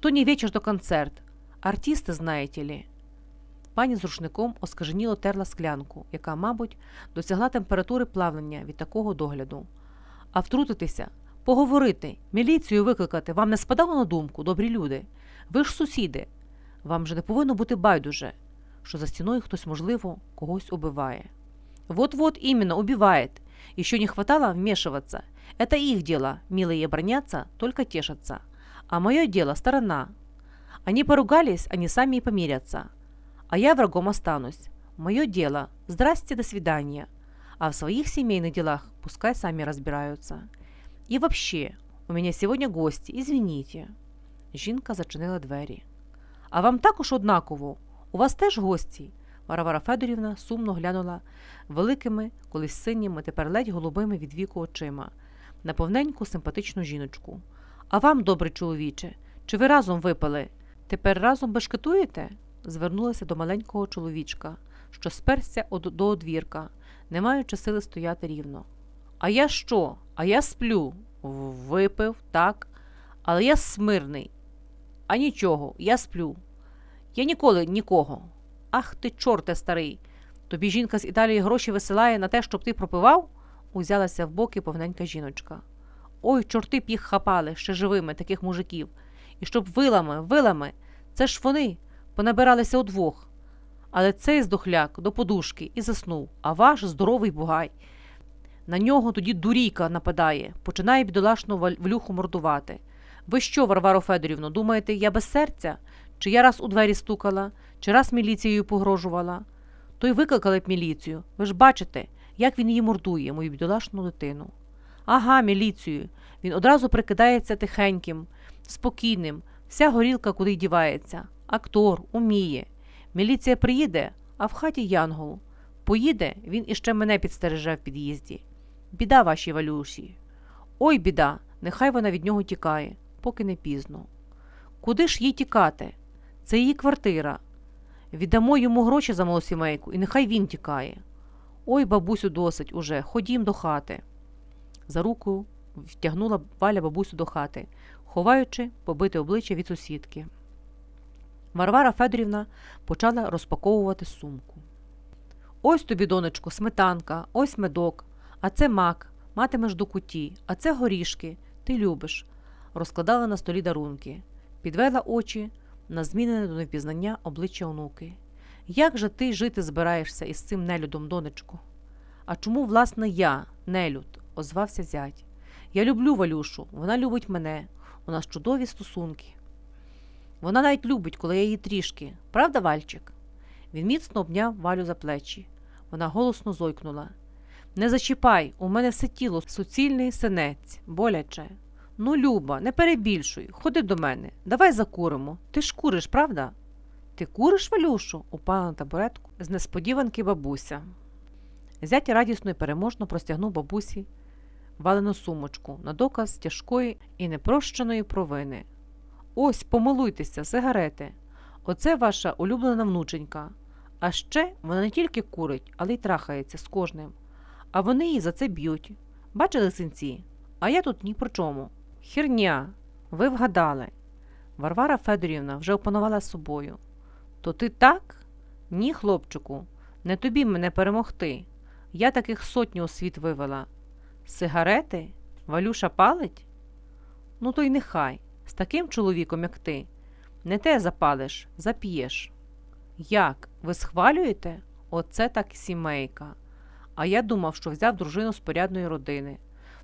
Что не вечір, то концерт. Артисти, знаєте лі. Пані з рушником оскаженіло терла склянку, яка, мабуть, досягла температури плавлення від такого догляду. А втрутитися, поговорити, міліцію викликати вам не спадало на думку, добрі люди. Ви ж сусіди. Вам же не повинно бути байдуже, що за стіною хтось, можливо, когось убиває. Вот-вот именно убивает. Еще не хватало вмешиваться. Это их дело, милые бронятся, только тешатся. А мое дело – сторона. Они поругались, они сами и помирятся. А я врагом останусь. Мое дело – здрасте, до свидания. А в своих семейных делах пускай сами разбираются. И вообще, у меня сегодня гости, извините. Жінка зачинила двері. А вам також однаково? У вас теж гості? Варвара Федорівна сумно глянула великими, колись синіми, тепер ледь голубими від віку очима, на повненьку симпатичну жіночку. А вам, добрий чоловіче, чи ви разом випили? Тепер разом бешкетуєте? звернулася до маленького чоловічка, що сперся до одвірка, не маючи сили стояти рівно. А я що? А я сплю. Випив, так, але я смирний. А нічого, я сплю. Я ніколи нікого. Ах ти, чорте старий. Тобі жінка з Італії гроші висилає на те, щоб ти пропивав? узялася в боки повненька жіночка. Ой, чорти б їх хапали ще живими, таких мужиків. І щоб вилами, вилами, це ж вони понабиралися удвох. Але цей здохляк до подушки і заснув, а ваш здоровий бугай. На нього тоді дурійка нападає, починає бідолашну влюху мордувати. Ви що, Варваро Федорівно, думаєте, я без серця? Чи я раз у двері стукала, чи раз міліцією погрожувала? То й викликали б міліцію. Ви ж бачите, як він її мордує, мою бідолашну дитину. Ага, міліцію. Він одразу прикидається тихеньким, спокійним, вся горілка куди дівається. Актор, уміє. Міліція приїде, а в хаті янгол. Поїде, він іще мене підстереже в під'їзді. Біда вашій Валюші. Ой, біда, нехай вона від нього тікає, поки не пізно. Куди ж їй тікати? Це її квартира. Віддамо йому гроші за малосімейку, і нехай він тікає. Ой, бабусю, досить уже, ходім до хати. За руку втягнула Валя бабусю до хати, ховаючи побите обличчя від сусідки. Варвара Федорівна почала розпаковувати сумку. Ось тобі, донечко, сметанка, ось медок, а це мак, матимеш до куті, а це горішки, ти любиш. Розкладала на столі дарунки, підвела очі на змінене до невпізнання обличчя онуки. Як же ти жити збираєшся із цим нелюдом, донечко? А чому, власне, я, нелюд, озвався зять. Я люблю Валюшу, вона любить мене, у нас чудові стосунки. Вона навіть любить, коли я її трішки, правда, Вальчик? Він міцно обняв Валю за плечі. Вона голосно зойкнула. Не зачіпай, у мене все тіло суцільний синець, боляче. Ну, Люба, не перебільшуй, ходи до мене, давай закуримо. Ти ж куриш, правда? Ти куриш, Валюшу? упала на табуретку з несподіванки бабуся. Зять радісно і переможно простягнув бабусі валену сумочку на доказ тяжкої і непрощеної провини. Ось, помилуйтеся, сигарети. Оце ваша улюблена внученька. А ще вона не тільки курить, але й трахається з кожним. А вони її за це б'ють. Бачили синці? А я тут ні про чому. Херня, ви вгадали. Варвара Федорівна вже опанувала собою. То ти так? Ні, хлопчику, не тобі мене перемогти. Я таких сотню у світ вивела. Сигарети? Валюша палить? Ну, то й нехай. З таким чоловіком, як ти, не те запалиш, зап'єш. Як? Ви схвалюєте? Оце так сімейка. А я думав, що взяв дружину з порядної родини.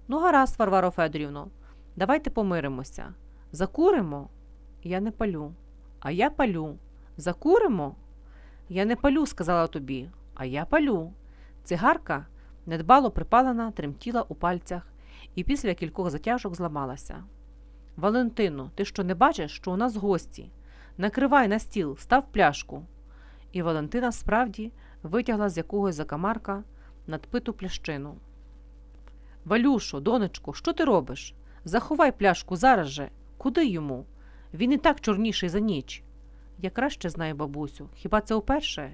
Ну, гаразд, Варваро Федорівно, давайте помиримося. Закуримо? Я не палю. А я палю. Закуримо? Я не палю, сказала тобі, а я палю. Цигарка недбало припалена, тремтіла у пальцях і після кількох затяжок зламалася. Валентино, ти що не бачиш, що у нас гості? Накривай на стіл, став пляшку. І Валентина справді витягла з якогось закамарка надпиту плящину. Валюшо, донечко, що ти робиш? Заховай пляшку зараз же. Куди йому? Він і так чорніший за ніч. Я краще знаю, бабусю. Хіба це уперше?